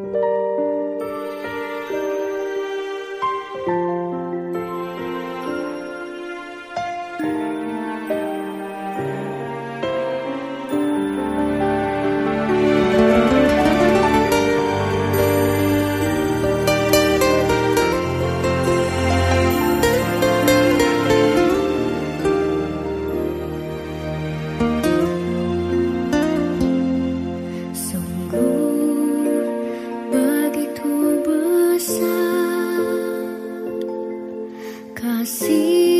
you I see